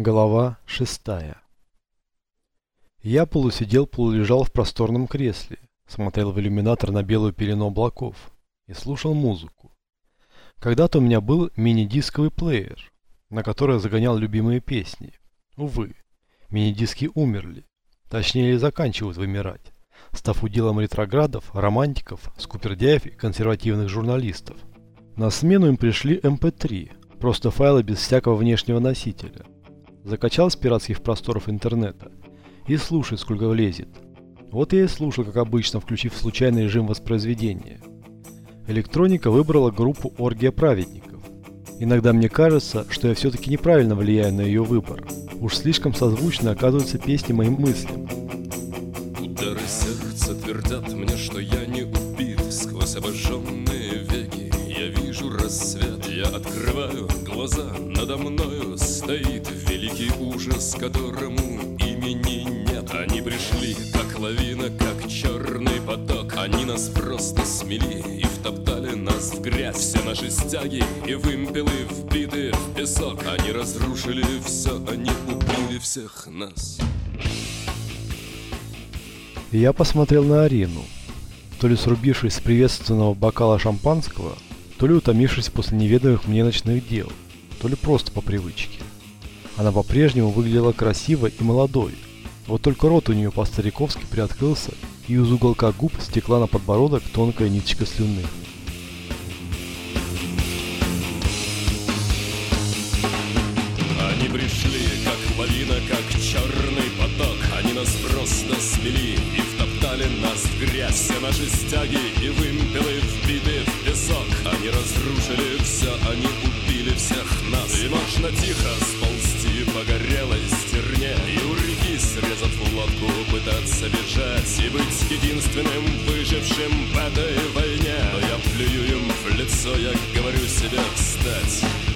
Глава шестая. Я полусидел, полулежал в просторном кресле, смотрел в иллюминатор на белую пелену облаков и слушал музыку. Когда-то у меня был мини-дисковый плеер, на который я загонял любимые песни. Увы, мини-диски умерли, точнее заканчивают вымирать, став уделом ретроградов, романтиков, скупердяев и консервативных журналистов. На смену им пришли MP3, эм просто файлы без всякого внешнего носителя – Закачал с пиратских просторов интернета и слушай, сколько влезет. Вот я и слушал, как обычно, включив случайный режим воспроизведения. Электроника выбрала группу «Оргия праведников». Иногда мне кажется, что я все-таки неправильно влияю на ее выбор. Уж слишком созвучно оказываются песни моим мыслям. Которому имени нет. Они пришли, как лавина, как черный поток. Они нас просто смели и втоптали нас в грязь. Все наши стяги и вымпелы вбиты в песок. Они разрушили все, они убили всех нас. Я посмотрел на Арину. То ли срубившись с приветственного бокала шампанского, то ли утомившись после неведомых мне ночных дел, то ли просто по привычке. Она по-прежнему выглядела красивой и молодой. Вот только рот у нее по-стариковски приоткрылся, и из уголка губ стекла на подбородок тонкая ниточка слюны. Они пришли, как лавина, как черный поток Они нас просто смели и втоптали нас в грязь Все наши стяги и вымпелы вбиты в песок Они разрушили все, они убили всех нас И можно тихо горелой стерне И у реки срезав лодку пытаться бежать И быть единственным выжившим в этой войне. Но я плюю им в лицо, я говорю себе встать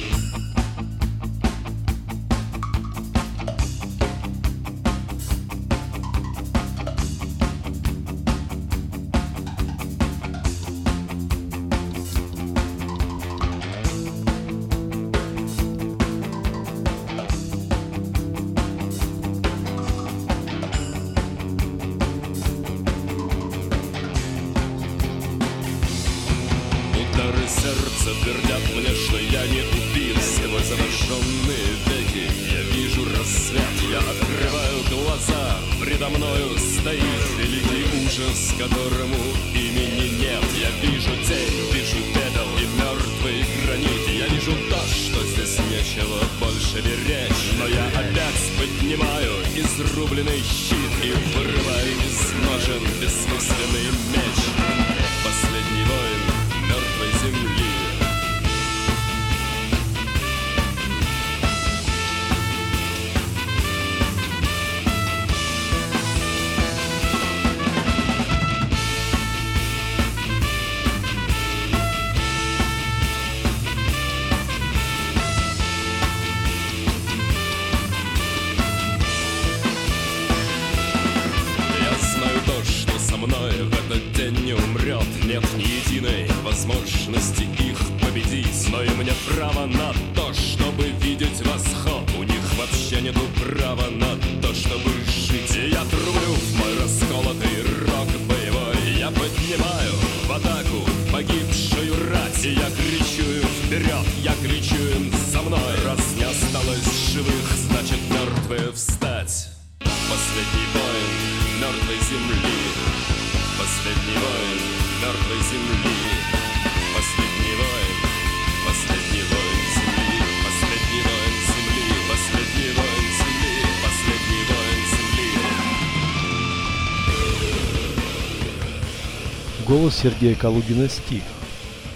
Голос Сергея Калугина стих.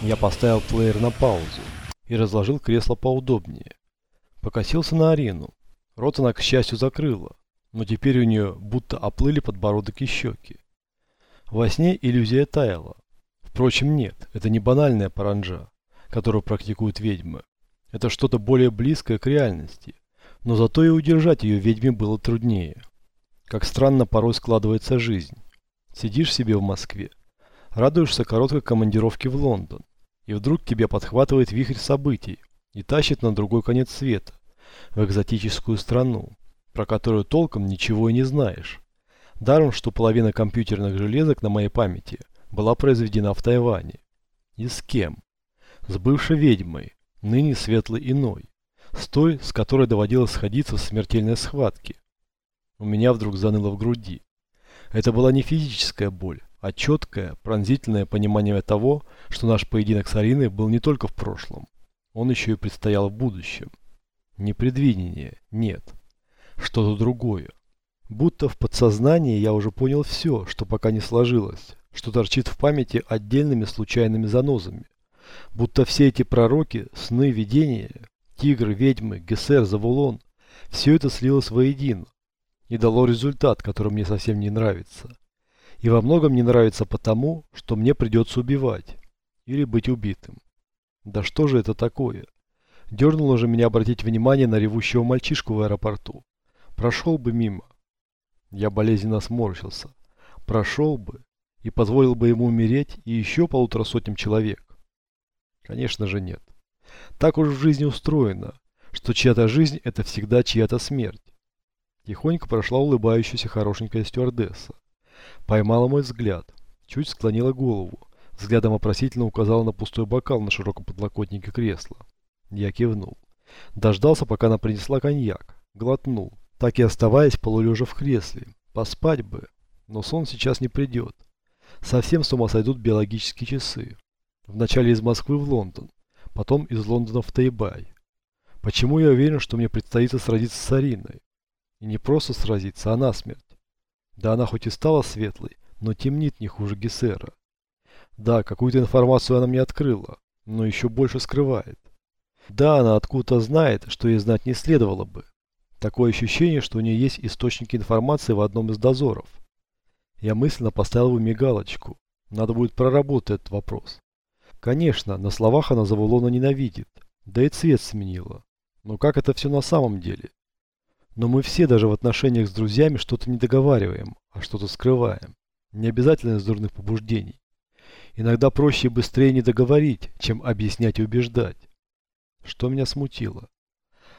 Я поставил плеер на паузу и разложил кресло поудобнее. Покосился на Арину. Рот она, к счастью, закрыла, но теперь у нее будто оплыли подбородок и щеки. Во сне иллюзия таяла. Впрочем, нет, это не банальная паранджа, которую практикуют ведьмы. Это что-то более близкое к реальности, но зато и удержать ее ведьме было труднее. Как странно порой складывается жизнь. Сидишь себе в Москве, радуешься короткой командировке в Лондон, и вдруг тебя подхватывает вихрь событий и тащит на другой конец света, в экзотическую страну, про которую толком ничего и не знаешь. Даром, что половина компьютерных железок на моей памяти была произведена в Тайване. И с кем? С бывшей ведьмой, ныне светлой иной, с той, с которой доводилось сходиться в смертельной схватке. У меня вдруг заныло в груди. Это была не физическая боль, а четкое, пронзительное понимание того, что наш поединок с Ариной был не только в прошлом, он еще и предстоял в будущем. Не нет. Что-то другое. Будто в подсознании я уже понял все, что пока не сложилось, что торчит в памяти отдельными случайными занозами. Будто все эти пророки, сны, видения, тигры, ведьмы, гессер, завулон, все это слилось воедино и дало результат, который мне совсем не нравится. И во многом не нравится потому, что мне придется убивать или быть убитым. Да что же это такое? Дернуло же меня обратить внимание на ревущего мальчишку в аэропорту. Прошел бы мимо. Я болезненно сморщился. Прошел бы и позволил бы ему умереть и еще полутора сотням человек. Конечно же нет. Так уж в жизни устроено, что чья-то жизнь это всегда чья-то смерть. Тихонько прошла улыбающаяся хорошенькая стюардесса. Поймала мой взгляд, чуть склонила голову, взглядом вопросительно указала на пустой бокал на широком подлокотнике кресла. Я кивнул. Дождался, пока она принесла коньяк. Глотнул, так и оставаясь полулежа в кресле. Поспать бы, но сон сейчас не придет. Совсем с ума сойдут биологические часы. Вначале из Москвы в Лондон, потом из Лондона в Тайбай. Почему я уверен, что мне предстоит сразиться с Ариной? И не просто сразиться, а насмерть. Да она хоть и стала светлой, но темнит не хуже Гессера. Да, какую-то информацию она мне открыла, но еще больше скрывает. Да, она откуда-то знает, что ей знать не следовало бы. Такое ощущение, что у нее есть источники информации в одном из дозоров. Я мысленно поставил в уме галочку. Надо будет проработать этот вопрос. Конечно, на словах она Завулона ненавидит, да и цвет сменила. Но как это все на самом деле? Но мы все даже в отношениях с друзьями что-то не договариваем, а что-то скрываем. Не обязательно из дурных побуждений. Иногда проще и быстрее не договорить, чем объяснять и убеждать. Что меня смутило?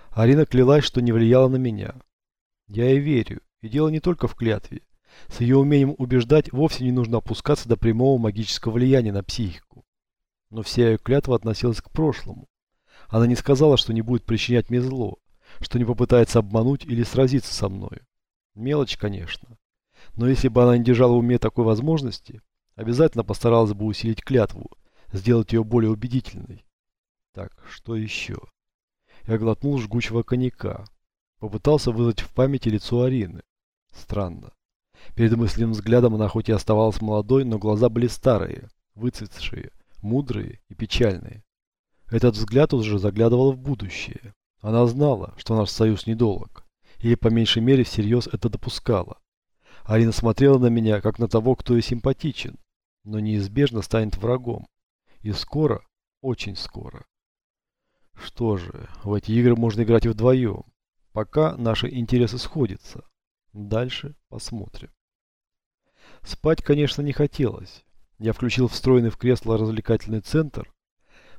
Арина клялась, что не влияла на меня. Я ей верю, и дело не только в клятве. С ее умением убеждать вовсе не нужно опускаться до прямого магического влияния на психику. Но вся ее клятва относилась к прошлому. Она не сказала, что не будет причинять мне зло, что не попытается обмануть или сразиться со мной. Мелочь, конечно. Но если бы она не держала в уме такой возможности, обязательно постаралась бы усилить клятву, сделать ее более убедительной. Так, что еще? Я глотнул жгучего коньяка. Попытался вызвать в памяти лицо Арины. Странно. Перед мысленным взглядом она хоть и оставалась молодой, но глаза были старые, выцветшие, мудрые и печальные. Этот взгляд уже заглядывал в будущее. Она знала, что наш союз недолг, или по меньшей мере всерьез это допускала. Арина смотрела на меня, как на того, кто ей симпатичен, но неизбежно станет врагом. И скоро, очень скоро. Что же, в эти игры можно играть и вдвоем, пока наши интересы сходятся. Дальше посмотрим. Спать, конечно, не хотелось. Я включил встроенный в кресло развлекательный центр,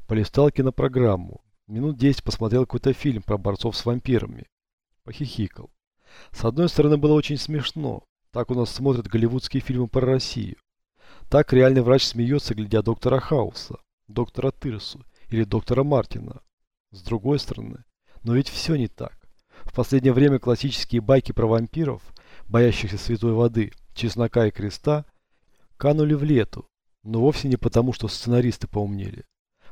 полистал кинопрограмму Минут десять посмотрел какой-то фильм про борцов с вампирами. Похихикал. С одной стороны, было очень смешно. Так у нас смотрят голливудские фильмы про Россию. Так реальный врач смеется, глядя доктора Хауса, доктора Тырсу или доктора Мартина. С другой стороны, но ведь все не так. В последнее время классические байки про вампиров, боящихся святой воды, чеснока и креста, канули в лету, но вовсе не потому, что сценаристы поумнели.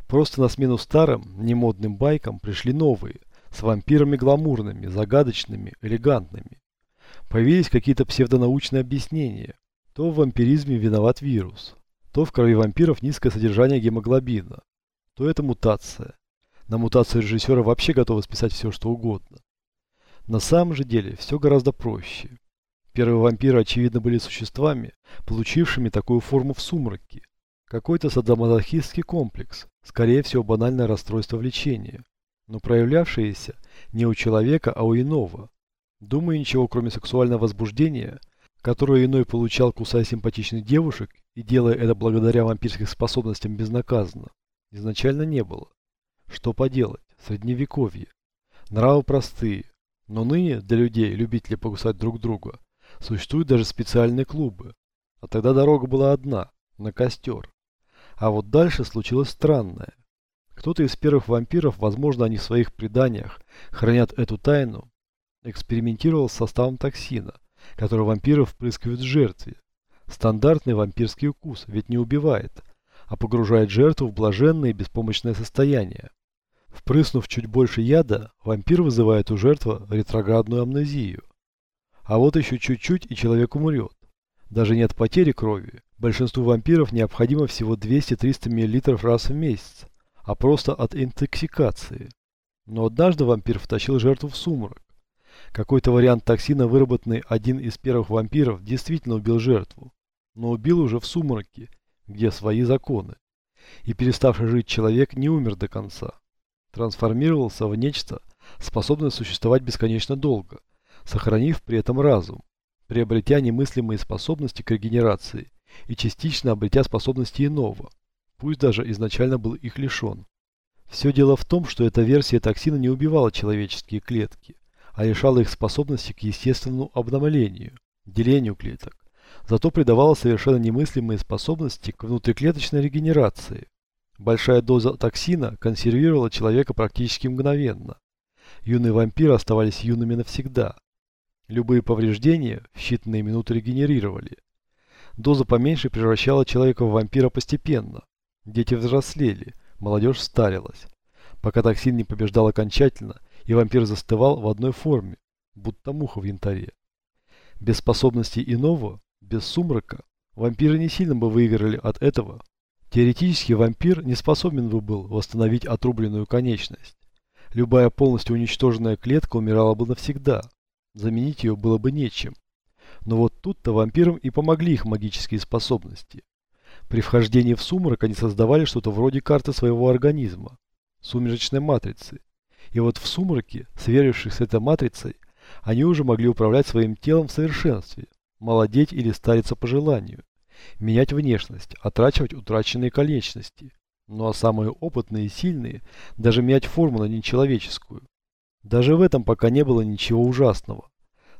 Просто на смену старым, немодным байкам пришли новые, с вампирами гламурными, загадочными, элегантными. Появились какие-то псевдонаучные объяснения. То в вампиризме виноват вирус, то в крови вампиров низкое содержание гемоглобина, то это мутация. На мутацию режиссера вообще готовы списать все, что угодно. На самом же деле все гораздо проще. Первые вампиры, очевидно, были существами, получившими такую форму в сумраке. Какой-то садомазохистский комплекс, скорее всего банальное расстройство влечения, но проявлявшееся не у человека, а у иного. Думаю, ничего кроме сексуального возбуждения, которое иной получал, кусая симпатичных девушек и делая это благодаря вампирским способностям безнаказанно, изначально не было. Что поделать, средневековье. Нравы простые, но ныне для людей, любителей покусать друг друга, существуют даже специальные клубы. А тогда дорога была одна, на костер. А вот дальше случилось странное. Кто-то из первых вампиров, возможно, они в своих преданиях хранят эту тайну, экспериментировал с составом токсина, который вампиры впрыскивают в жертве. Стандартный вампирский укус ведь не убивает, а погружает жертву в блаженное и беспомощное состояние. Впрыснув чуть больше яда, вампир вызывает у жертвы ретроградную амнезию. А вот еще чуть-чуть и человек умрет. Даже нет потери крови. Большинству вампиров необходимо всего 200-300 мл раз в месяц, а просто от интоксикации. Но однажды вампир втащил жертву в сумрак. Какой-то вариант токсина, выработанный один из первых вампиров, действительно убил жертву. Но убил уже в сумраке, где свои законы. И переставший жить человек не умер до конца трансформировался в нечто, способное существовать бесконечно долго, сохранив при этом разум, приобретя немыслимые способности к регенерации и частично обретя способности иного, пусть даже изначально был их лишен. Все дело в том, что эта версия токсина не убивала человеческие клетки, а лишала их способности к естественному обновлению, делению клеток, зато придавала совершенно немыслимые способности к внутриклеточной регенерации. Большая доза токсина консервировала человека практически мгновенно. Юные вампиры оставались юными навсегда. Любые повреждения в считанные минуты регенерировали. Доза поменьше превращала человека в вампира постепенно. Дети взрослели, молодежь старилась. Пока токсин не побеждал окончательно, и вампир застывал в одной форме, будто муха в янтаре. Без способностей иного, без сумрака, вампиры не сильно бы выиграли от этого, Теоретически вампир не способен бы был восстановить отрубленную конечность. Любая полностью уничтоженная клетка умирала бы навсегда. Заменить ее было бы нечем. Но вот тут-то вампирам и помогли их магические способности. При вхождении в сумрак они создавали что-то вроде карты своего организма, сумеречной матрицы. И вот в сумраке, сверившись с этой матрицей, они уже могли управлять своим телом в совершенстве, молодеть или стариться по желанию менять внешность, отрачивать утраченные конечности. Ну а самые опытные и сильные даже менять форму на нечеловеческую. Даже в этом пока не было ничего ужасного.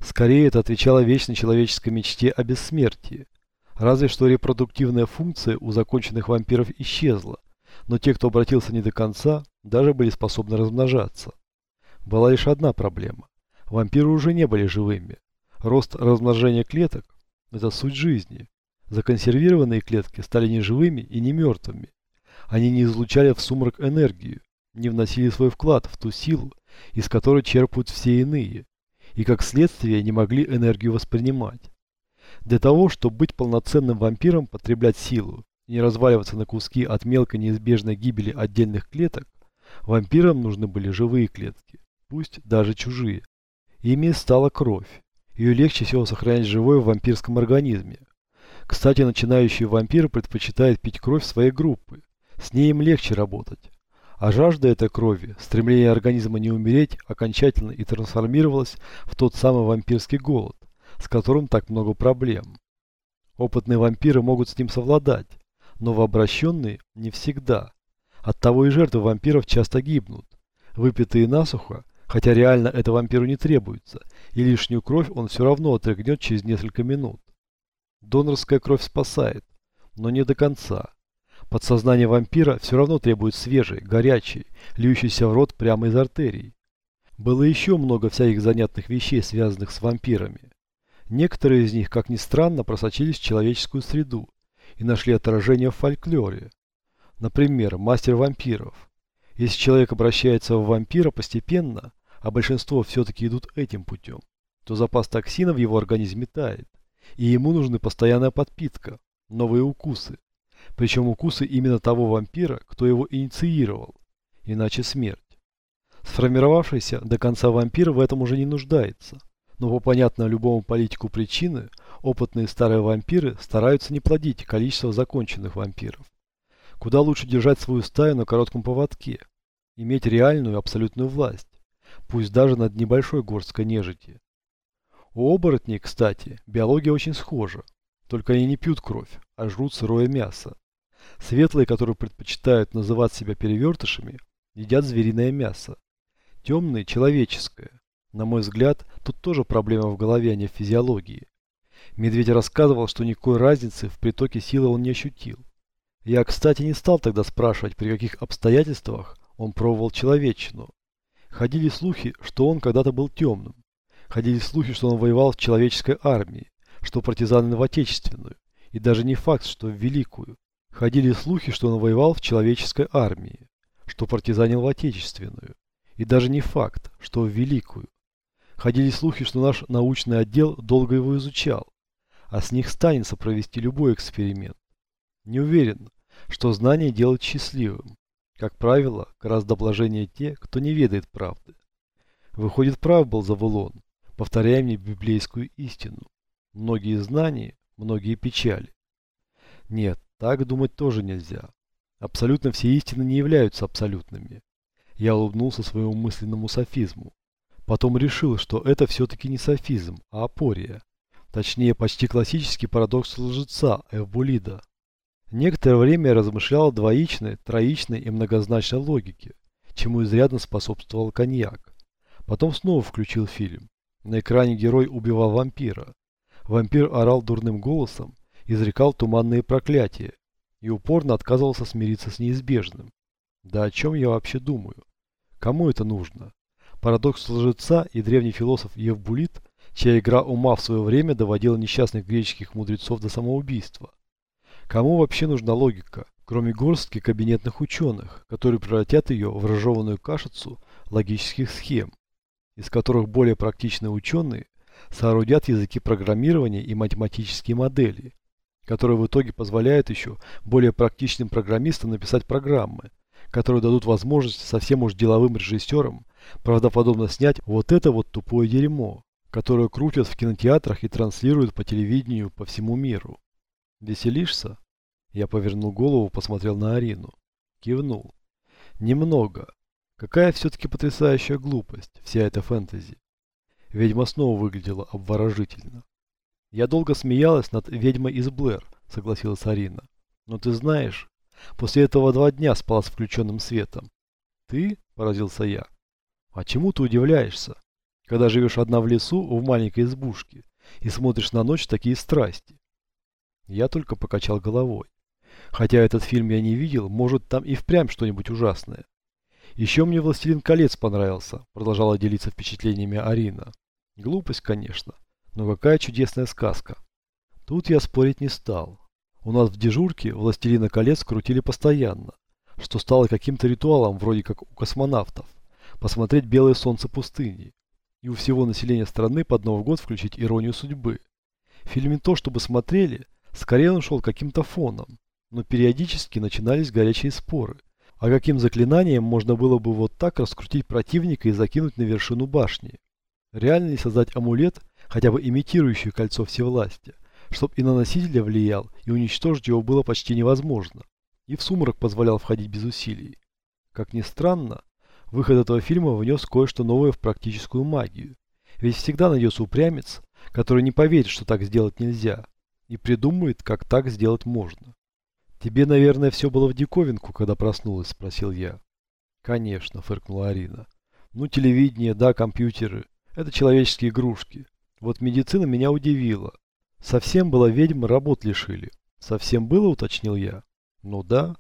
Скорее это отвечало вечной человеческой мечте о бессмертии. Разве что репродуктивная функция у законченных вампиров исчезла, но те, кто обратился не до конца, даже были способны размножаться. Была лишь одна проблема. Вампиры уже не были живыми. Рост размножения клеток – это суть жизни. Законсервированные клетки стали не живыми и не мертвыми. Они не излучали в сумрак энергию, не вносили свой вклад в ту силу, из которой черпают все иные, и как следствие не могли энергию воспринимать. Для того, чтобы быть полноценным вампиром, потреблять силу не разваливаться на куски от мелкой неизбежной гибели отдельных клеток, вампирам нужны были живые клетки, пусть даже чужие. Ими стала кровь. Ее легче всего сохранять живой в вампирском организме, кстати, начинающий вампир предпочитает пить кровь своей группы. С ней им легче работать. А жажда этой крови, стремление организма не умереть, окончательно и трансформировалась в тот самый вампирский голод, с которым так много проблем. Опытные вампиры могут с ним совладать, но вообращенные не всегда. Оттого и жертвы вампиров часто гибнут. Выпитые насухо, хотя реально это вампиру не требуется, и лишнюю кровь он все равно отрыгнет через несколько минут. Донорская кровь спасает, но не до конца. Подсознание вампира все равно требует свежей, горячей, льющейся в рот прямо из артерий. Было еще много всяких занятных вещей, связанных с вампирами. Некоторые из них, как ни странно, просочились в человеческую среду и нашли отражение в фольклоре. Например, мастер вампиров. Если человек обращается в вампира постепенно, а большинство все-таки идут этим путем, то запас токсина в его организме тает и ему нужны постоянная подпитка, новые укусы. Причем укусы именно того вампира, кто его инициировал, иначе смерть. Сформировавшийся до конца вампир в этом уже не нуждается, но по понятной любому политику причины, опытные старые вампиры стараются не плодить количество законченных вампиров. Куда лучше держать свою стаю на коротком поводке, иметь реальную абсолютную власть, пусть даже над небольшой горсткой нежити, у оборотней, кстати, биология очень схожа. Только они не пьют кровь, а жрут сырое мясо. Светлые, которые предпочитают называть себя перевертышами, едят звериное мясо. Темное – человеческое. На мой взгляд, тут тоже проблема в голове, а не в физиологии. Медведь рассказывал, что никакой разницы в притоке силы он не ощутил. Я, кстати, не стал тогда спрашивать, при каких обстоятельствах он пробовал человечину. Ходили слухи, что он когда-то был темным. Ходили слухи, что он воевал в человеческой армии, что партизаны в отечественную, и даже не факт, что в великую. Ходили слухи, что он воевал в человеческой армии, что партизанил в отечественную, и даже не факт, что в великую. Ходили слухи, что наш научный отдел долго его изучал, а с них станется провести любой эксперимент. Не уверен, что знание делает счастливым. Как правило, гораздо блаженнее те, кто не ведает правды. Выходит, прав был Завулон, повторяя мне библейскую истину. Многие знания, многие печали. Нет, так думать тоже нельзя. Абсолютно все истины не являются абсолютными. Я улыбнулся своему мысленному софизму. Потом решил, что это все-таки не софизм, а апория. Точнее, почти классический парадокс лжеца Эвбулида. Некоторое время я размышлял о двоичной, троичной и многозначной логике, чему изрядно способствовал коньяк. Потом снова включил фильм. На экране герой убивал вампира. Вампир орал дурным голосом, изрекал туманные проклятия и упорно отказывался смириться с неизбежным. Да о чем я вообще думаю? Кому это нужно? Парадокс лжеца и древний философ Евбулит, чья игра ума в свое время доводила несчастных греческих мудрецов до самоубийства. Кому вообще нужна логика, кроме горстки кабинетных ученых, которые превратят ее в разжеванную кашицу логических схем, из которых более практичные ученые соорудят языки программирования и математические модели, которые в итоге позволяют еще более практичным программистам написать программы, которые дадут возможность совсем уж деловым режиссерам правдоподобно снять вот это вот тупое дерьмо, которое крутят в кинотеатрах и транслируют по телевидению по всему миру. «Веселишься?» Я повернул голову, посмотрел на Арину. Кивнул. «Немного. Какая все-таки потрясающая глупость, вся эта фэнтези». Ведьма снова выглядела обворожительно. «Я долго смеялась над ведьмой из Блэр», — согласилась Арина. «Но ты знаешь, после этого два дня спала с включенным светом». «Ты?» — поразился я. «А чему ты удивляешься, когда живешь одна в лесу в маленькой избушке и смотришь на ночь такие страсти?» Я только покачал головой. Хотя этот фильм я не видел, может там и впрямь что-нибудь ужасное. Еще мне «Властелин колец» понравился, продолжала делиться впечатлениями Арина. Глупость, конечно, но какая чудесная сказка. Тут я спорить не стал. У нас в дежурке «Властелина колец» крутили постоянно, что стало каким-то ритуалом, вроде как у космонавтов, посмотреть белое солнце пустыни. И у всего населения страны под Новый год включить иронию судьбы. В фильме то, чтобы смотрели, Скорее он шел каким-то фоном, но периодически начинались горячие споры. А каким заклинанием можно было бы вот так раскрутить противника и закинуть на вершину башни? Реально ли создать амулет, хотя бы имитирующий кольцо всевластия, чтоб и на носителя влиял, и уничтожить его было почти невозможно? И в сумрак позволял входить без усилий. Как ни странно, выход этого фильма внес кое-что новое в практическую магию. Ведь всегда найдется упрямец, который не поверит, что так сделать нельзя, и придумает, как так сделать можно. «Тебе, наверное, все было в диковинку, когда проснулась?» – спросил я. «Конечно», – фыркнула Арина. «Ну, телевидение, да, компьютеры. Это человеческие игрушки. Вот медицина меня удивила. Совсем было ведьмы, работ лишили. Совсем было, уточнил я. Ну да.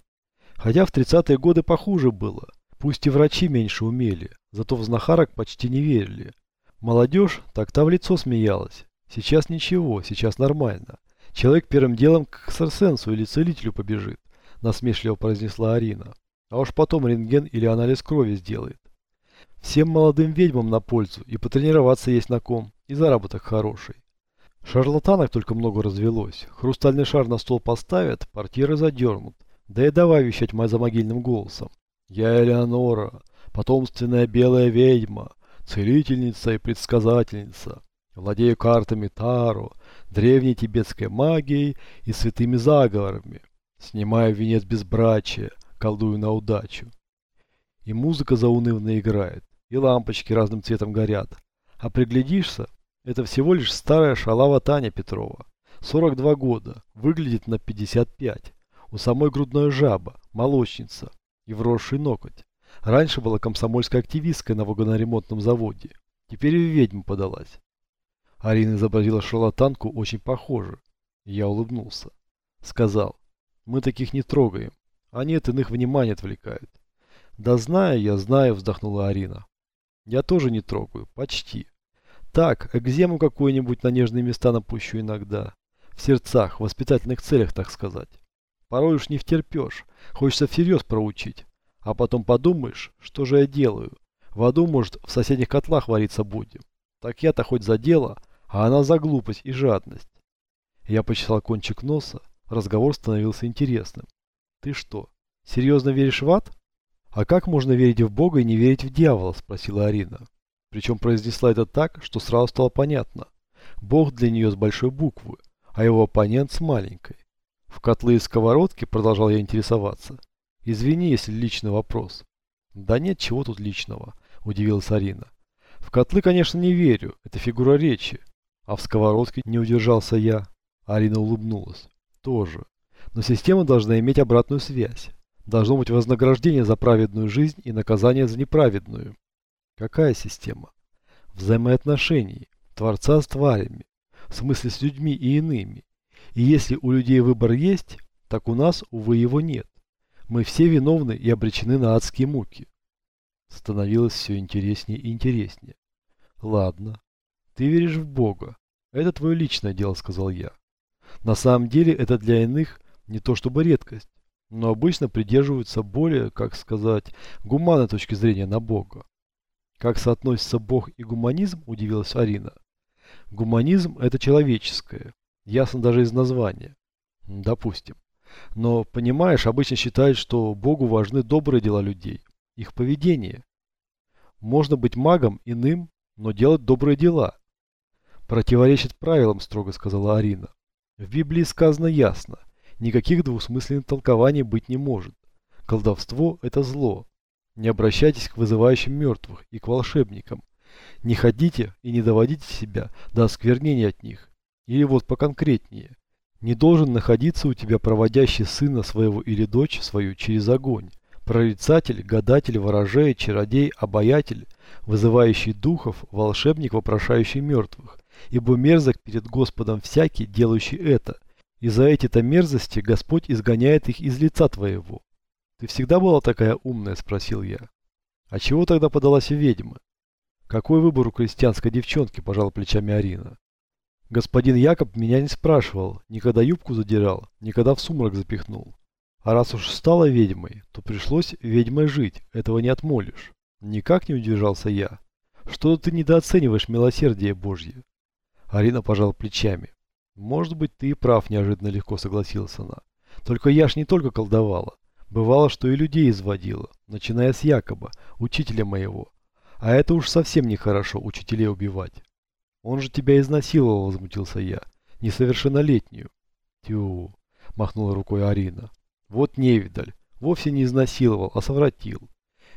Хотя в 30-е годы похуже было. Пусть и врачи меньше умели, зато в знахарок почти не верили. Молодежь так-то в лицо смеялась. Сейчас ничего, сейчас нормально. Человек первым делом к экстрасенсу или целителю побежит, насмешливо произнесла Арина. А уж потом рентген или анализ крови сделает. Всем молодым ведьмам на пользу, и потренироваться есть на ком, и заработок хороший. Шарлатанок только много развелось. Хрустальный шар на стол поставят, портьеры задернут. Да и давай вещать за могильным голосом. Я Элеонора, потомственная белая ведьма, целительница и предсказательница. Владею картами Таро, древней тибетской магией и святыми заговорами. Снимаю венец безбрачия, колдую на удачу. И музыка заунывно играет, и лампочки разным цветом горят. А приглядишься, это всего лишь старая шалава Таня Петрова. 42 года, выглядит на 55. У самой грудная жаба, молочница и вросший ноготь. Раньше была комсомольская активистка на вагоноремонтном заводе. Теперь и ведьма подалась. Арина изобразила шарлатанку очень похоже. Я улыбнулся. Сказал, мы таких не трогаем. Они от иных внимания отвлекают. Да знаю я, знаю, вздохнула Арина. Я тоже не трогаю, почти. Так, экзему какую-нибудь на нежные места напущу иногда. В сердцах, в воспитательных целях, так сказать. Порой уж не втерпешь, хочется всерьез проучить. А потом подумаешь, что же я делаю. В аду, может, в соседних котлах вариться будем. Так я-то хоть за дело, а она за глупость и жадность. Я почесал кончик носа, разговор становился интересным. Ты что, серьезно веришь в ад? А как можно верить в Бога и не верить в дьявола, спросила Арина. Причем произнесла это так, что сразу стало понятно. Бог для нее с большой буквы, а его оппонент с маленькой. В котлы и сковородки продолжал я интересоваться. Извини, если личный вопрос. Да нет, чего тут личного, удивилась Арина. В котлы, конечно, не верю, это фигура речи. А в сковородке не удержался я. Арина улыбнулась. Тоже. Но система должна иметь обратную связь. Должно быть вознаграждение за праведную жизнь и наказание за неправедную. Какая система? Взаимоотношений. Творца с тварями. В смысле с людьми и иными. И если у людей выбор есть, так у нас, увы, его нет. Мы все виновны и обречены на адские муки. Становилось все интереснее и интереснее. Ладно. Ты веришь в Бога. Это твое личное дело, сказал я. На самом деле это для иных не то чтобы редкость, но обычно придерживаются более, как сказать, гуманной точки зрения на Бога. Как соотносится Бог и гуманизм, удивилась Арина. Гуманизм – это человеческое, ясно даже из названия. Допустим. Но, понимаешь, обычно считают, что Богу важны добрые дела людей, их поведение. Можно быть магом иным, но делать добрые дела. Противоречит правилам, строго сказала Арина. В Библии сказано ясно, никаких двусмысленных толкований быть не может. Колдовство – это зло. Не обращайтесь к вызывающим мертвых и к волшебникам. Не ходите и не доводите себя до осквернения от них. Или вот поконкретнее. Не должен находиться у тебя проводящий сына своего или дочь свою через огонь. Прорицатель, гадатель, ворожей, чародей, обаятель, вызывающий духов, волшебник, вопрошающий мертвых. Ибо мерзок перед Господом всякий, делающий это. И за эти-то мерзости Господь изгоняет их из лица твоего. Ты всегда была такая умная, спросил я. А чего тогда подалась в ведьмы? Какой выбор у крестьянской девчонки, пожал плечами Арина. Господин Якоб меня не спрашивал, никогда юбку задирал, никогда в сумрак запихнул. А раз уж стала ведьмой, то пришлось ведьмой жить, этого не отмолишь. Никак не удержался я. Что ты недооцениваешь милосердие Божье? Арина пожал плечами. Может быть, ты и прав, неожиданно легко согласилась она. Только я ж не только колдовала. Бывало, что и людей изводила, начиная с Якоба, учителя моего. А это уж совсем нехорошо, учителей убивать. Он же тебя изнасиловал, возмутился я. Несовершеннолетнюю. Тю, махнула рукой Арина. Вот невидаль. Вовсе не изнасиловал, а совратил.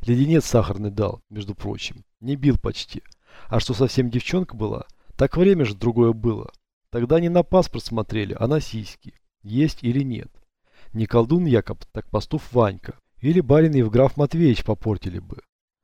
Леденец сахарный дал, между прочим. Не бил почти. А что совсем девчонка была, так время же другое было. Тогда не на паспорт смотрели, а на сиськи. Есть или нет. Не колдун Якоб, так пастух Ванька. Или барин Евграф Матвеевич попортили бы.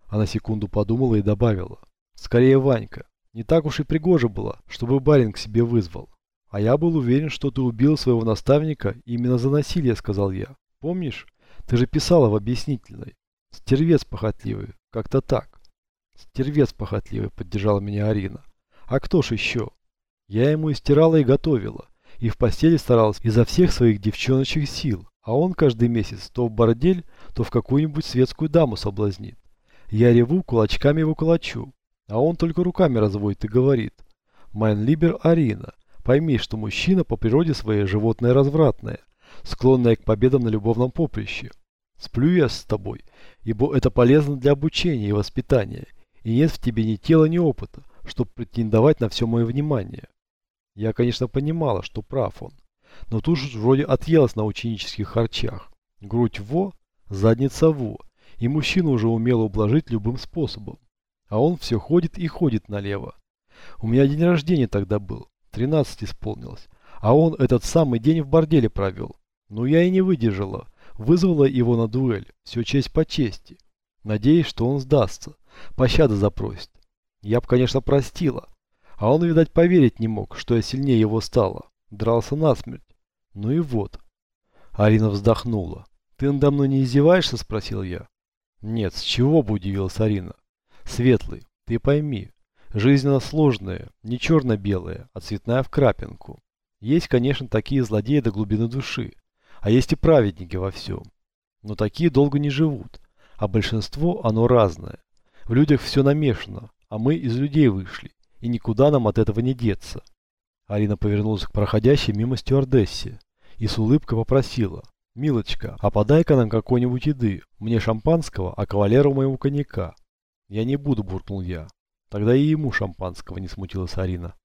Она секунду подумала и добавила. Скорее Ванька. Не так уж и пригоже было, чтобы барин к себе вызвал. А я был уверен, что ты убил своего наставника именно за насилие, сказал я. Помнишь? Ты же писала в объяснительной. Стервец похотливый. Как-то так. Стервец похотливый, поддержала меня Арина. А кто ж еще? Я ему и стирала, и готовила. И в постели старалась изо всех своих девчоночьих сил. А он каждый месяц то в бордель, то в какую-нибудь светскую даму соблазнит. Я реву, кулачками его кулачу. А он только руками разводит и говорит. «Майн либер Арина, пойми, что мужчина по природе своей животное развратное, склонное к победам на любовном поприще. Сплю я с тобой, ибо это полезно для обучения и воспитания, и нет в тебе ни тела, ни опыта, чтобы претендовать на все мое внимание». Я, конечно, понимала, что прав он, но тут же вроде отъелась на ученических харчах. Грудь во, задница во, и мужчину уже умело ублажить любым способом. А он все ходит и ходит налево. У меня день рождения тогда был, 13 исполнилось. А он этот самый день в борделе провел. Ну я и не выдержала. Вызвала его на дуэль. Все честь по чести. надеясь, что он сдастся, пощады запросит. Я б, конечно, простила, а он, видать, поверить не мог, что я сильнее его стала. Дрался насмерть. Ну и вот. Арина вздохнула. «Ты надо мной не издеваешься?» – спросил я. «Нет, с чего бы удивилась Арина?» «Светлый, ты пойми, жизнь она сложная, не черно-белая, а цветная в крапинку. Есть, конечно, такие злодеи до глубины души, а есть и праведники во всем. Но такие долго не живут, а большинство оно разное. В людях все намешано, а мы из людей вышли, и никуда нам от этого не деться». Арина повернулась к проходящей мимо стюардессе и с улыбкой попросила. «Милочка, а подай-ка нам какой-нибудь еды, мне шампанского, а кавалеру моему коньяка». «Я не буду», буркнул я. Тогда и ему шампанского не смутилась Арина.